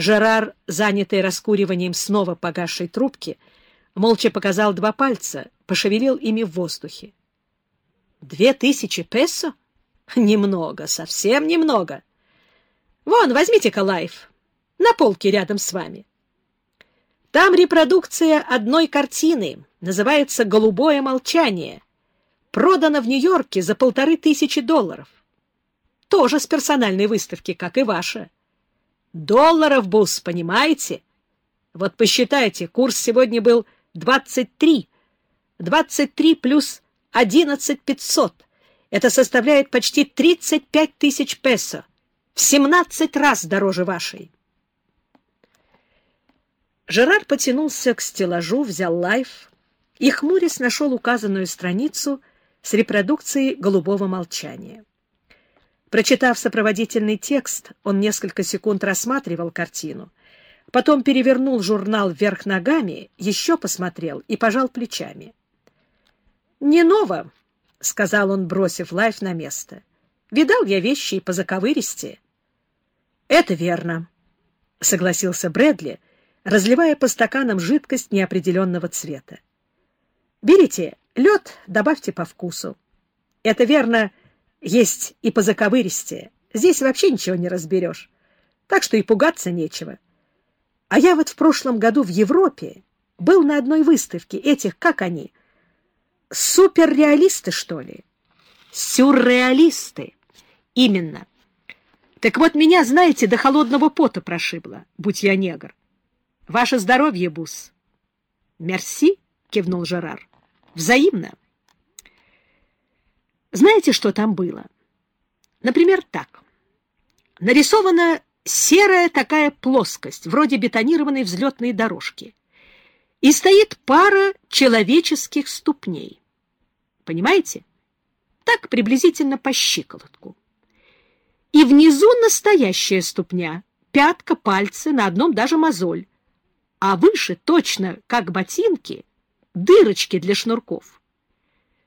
Жерар, занятый раскуриванием снова погасшей трубки, молча показал два пальца, пошевелил ими в воздухе. «Две тысячи песо? Немного, совсем немного. Вон, возьмите-ка лайф, на полке рядом с вами. Там репродукция одной картины, называется «Голубое молчание». Продана в Нью-Йорке за полторы тысячи долларов. Тоже с персональной выставки, как и ваша. Долларов, бус, понимаете? Вот посчитайте, курс сегодня был 23. 23 плюс 11 500. Это составляет почти 35 тысяч песо. В 17 раз дороже вашей. Жерар потянулся к стеллажу, взял лайф и, хмурясь, нашел указанную страницу с репродукцией «Голубого молчания». Прочитав сопроводительный текст, он несколько секунд рассматривал картину, потом перевернул журнал вверх ногами, еще посмотрел и пожал плечами. «Не ново», — сказал он, бросив лайф на место. «Видал я вещи и по заковыристе». «Это верно», — согласился Брэдли, — разливая по стаканам жидкость неопределенного цвета. Берите лед, добавьте по вкусу. Это верно, есть и по заковыристее. Здесь вообще ничего не разберешь. Так что и пугаться нечего. А я вот в прошлом году в Европе был на одной выставке этих, как они, суперреалисты, что ли? Сюрреалисты. Именно. Так вот меня, знаете, до холодного пота прошибло, будь я негр. Ваше здоровье, Бус. Мерси, кивнул Жерар. Взаимно. Знаете, что там было? Например, так. Нарисована серая такая плоскость, вроде бетонированной взлетной дорожки. И стоит пара человеческих ступней. Понимаете? Так приблизительно по щиколотку. И внизу настоящая ступня, пятка, пальцы, на одном даже мозоль а выше, точно как ботинки, дырочки для шнурков.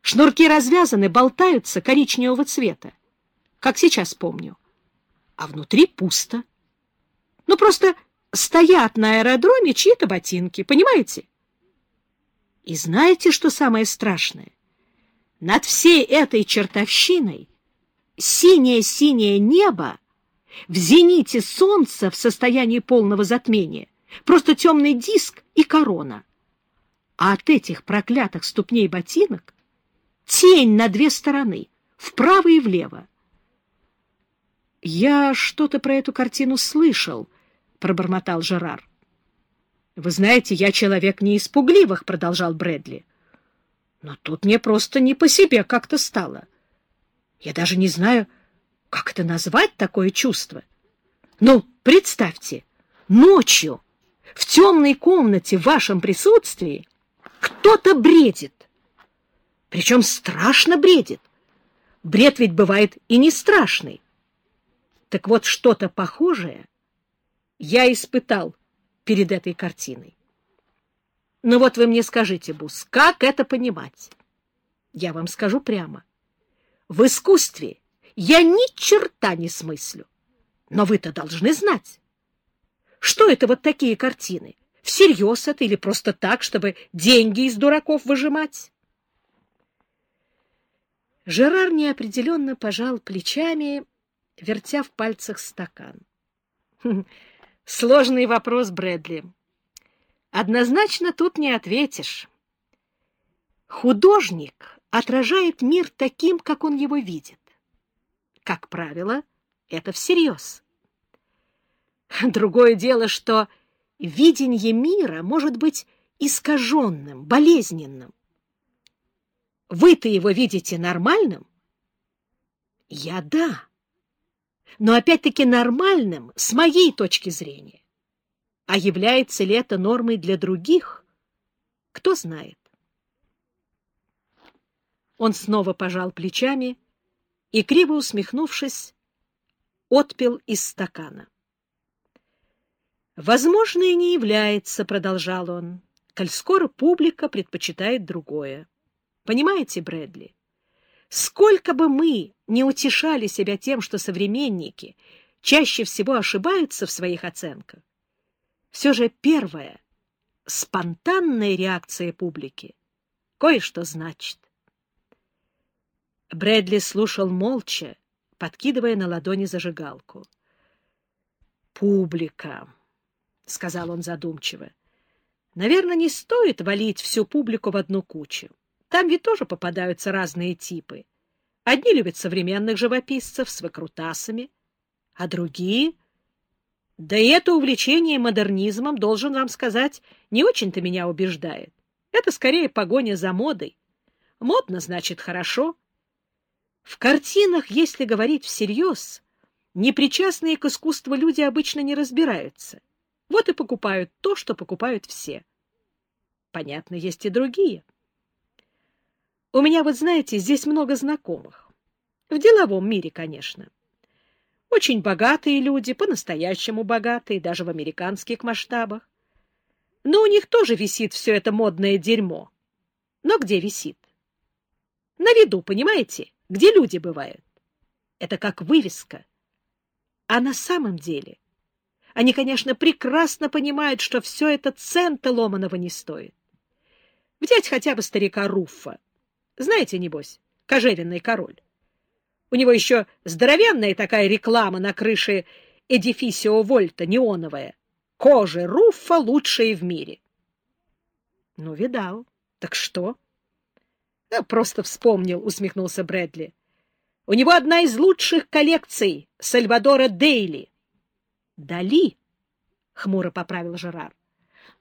Шнурки развязаны, болтаются коричневого цвета, как сейчас помню. А внутри пусто. Ну, просто стоят на аэродроме чьи-то ботинки, понимаете? И знаете, что самое страшное? Над всей этой чертовщиной синее-синее небо в зените солнца в состоянии полного затмения Просто темный диск и корона. А от этих проклятых ступней ботинок тень на две стороны, вправо и влево. «Я что-то про эту картину слышал», — пробормотал Жерар. «Вы знаете, я человек не испугливых», — продолжал Брэдли. «Но тут мне просто не по себе как-то стало. Я даже не знаю, как это назвать, такое чувство. Ну, представьте, ночью в темной комнате в вашем присутствии кто-то бредит. Причем страшно бредит. Бред ведь бывает и не страшный. Так вот, что-то похожее я испытал перед этой картиной. Ну вот вы мне скажите, Бус, как это понимать? Я вам скажу прямо. В искусстве я ни черта не смыслю. Но вы-то должны знать. Что это вот такие картины? Всерьез это или просто так, чтобы деньги из дураков выжимать? Жерар неопределенно пожал плечами, вертя в пальцах стакан. Хм, сложный вопрос, Брэдли. Однозначно тут не ответишь. Художник отражает мир таким, как он его видит. Как правило, это всерьез. Другое дело, что видение мира может быть искаженным, болезненным. Вы-то его видите нормальным? Я — да. Но опять-таки нормальным с моей точки зрения. А является ли это нормой для других? Кто знает. Он снова пожал плечами и, криво усмехнувшись, отпил из стакана. «Возможно, и не является», — продолжал он, — «коль скоро публика предпочитает другое. Понимаете, Брэдли? Сколько бы мы не утешали себя тем, что современники чаще всего ошибаются в своих оценках, все же первая, спонтанная реакция публики кое-что значит. Брэдли слушал молча, подкидывая на ладони зажигалку. «Публика», — сказал он задумчиво. «Наверное, не стоит валить всю публику в одну кучу. Там ведь тоже попадаются разные типы. Одни любят современных живописцев с выкрутасами, а другие... Да и это увлечение модернизмом, должен вам сказать, не очень-то меня убеждает. Это скорее погоня за модой. Модно, значит, хорошо. В картинах, если говорить всерьез, непричастные к искусству люди обычно не разбираются. Вот и покупают то, что покупают все. Понятно, есть и другие. У меня, вот знаете, здесь много знакомых. В деловом мире, конечно. Очень богатые люди, по-настоящему богатые, даже в американских масштабах. Но у них тоже висит все это модное дерьмо. Но где висит? На виду, понимаете? Где люди бывают? Это как вывеска. А на самом деле они, конечно, прекрасно понимают, что все это цента ломаного не стоит. Взять хотя бы старика Руффа. Знаете, небось, кожевенный король. У него еще здоровенная такая реклама на крыше Эдифисио Вольта, неоновая. Кожа Руффа лучшая в мире. Ну, видал. Так что? Да, просто вспомнил, усмехнулся Брэдли. У него одна из лучших коллекций Сальвадора Дейли. Дали, хмуро поправил Жерар.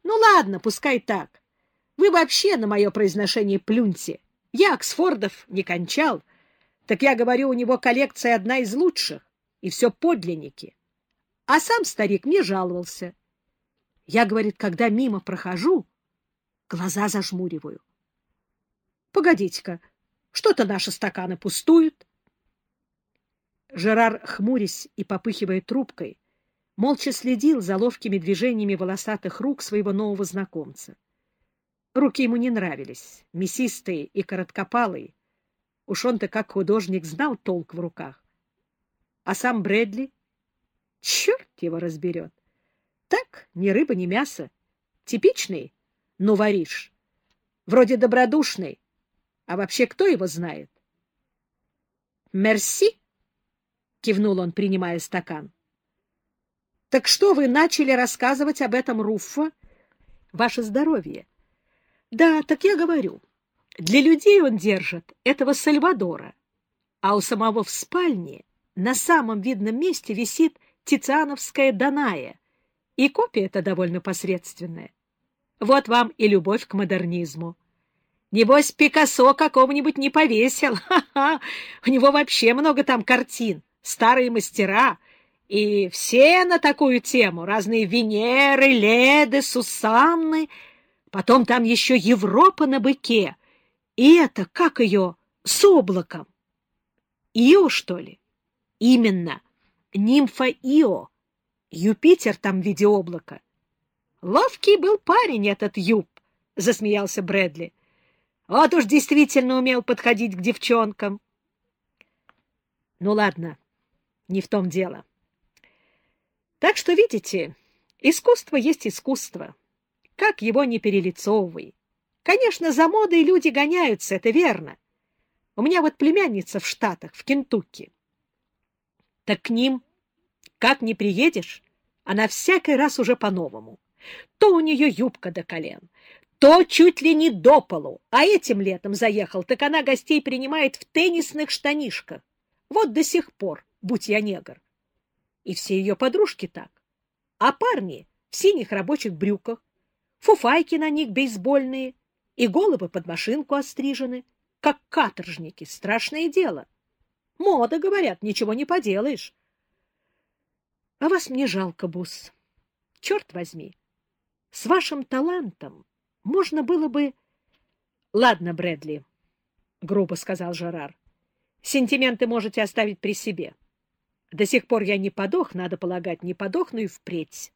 Ну ладно, пускай так. Вы вообще на мое произношение плюньте. Я Оксфордов не кончал. Так я говорю, у него коллекция одна из лучших, и все подлинники. А сам старик не жаловался. Я, говорит, когда мимо прохожу, глаза зажмуриваю. Погодите-ка, что-то наши стаканы пустуют. Жерар, хмурясь и попыхивая трубкой, молча следил за ловкими движениями волосатых рук своего нового знакомца. Руки ему не нравились, мясистые и короткопалые. Уж он-то, как художник, знал толк в руках. А сам Брэдли? Черт его разберет. Так, ни рыба, ни мясо. Типичный, но варишь. Вроде добродушный. А вообще кто его знает? «Мерси!» — кивнул он, принимая стакан. «Так что вы начали рассказывать об этом Руффо? Ваше здоровье!» «Да, так я говорю. Для людей он держит этого Сальвадора, а у самого в спальне на самом видном месте висит тициановская Даная, и копия эта довольно посредственная. Вот вам и любовь к модернизму. Небось, Пикассо какого-нибудь не повесил. У него вообще много там картин, старые мастера, и все на такую тему, разные Венеры, Леды, Сусанны. Потом там еще Европа на быке. И это, как ее, с облаком. Ио, что ли? Именно, нимфа Ио. Юпитер там в виде облака. Ловкий был парень этот Юп, — засмеялся Брэдли. Вот уж действительно умел подходить к девчонкам. Ну ладно, не в том дело. Так что, видите, искусство есть искусство. Как его не перелицовывай. Конечно, за модой люди гоняются, это верно. У меня вот племянница в Штатах, в Кентукки. Так к ним как не приедешь, она всякий раз уже по-новому. То у нее юбка до колен, то чуть ли не до полу, а этим летом заехал, так она гостей принимает в теннисных штанишках. Вот до сих пор, будь я негр. И все ее подружки так. А парни в синих рабочих брюках, фуфайки на них бейсбольные и головы под машинку острижены, как каторжники. Страшное дело. Мода, говорят, ничего не поделаешь. А вас мне жалко, Бус. Черт возьми, с вашим талантом можно было бы... — Ладно, Брэдли, — грубо сказал Жерар, — сентименты можете оставить при себе. До сих пор я не подох, надо полагать, не подохну и впредь.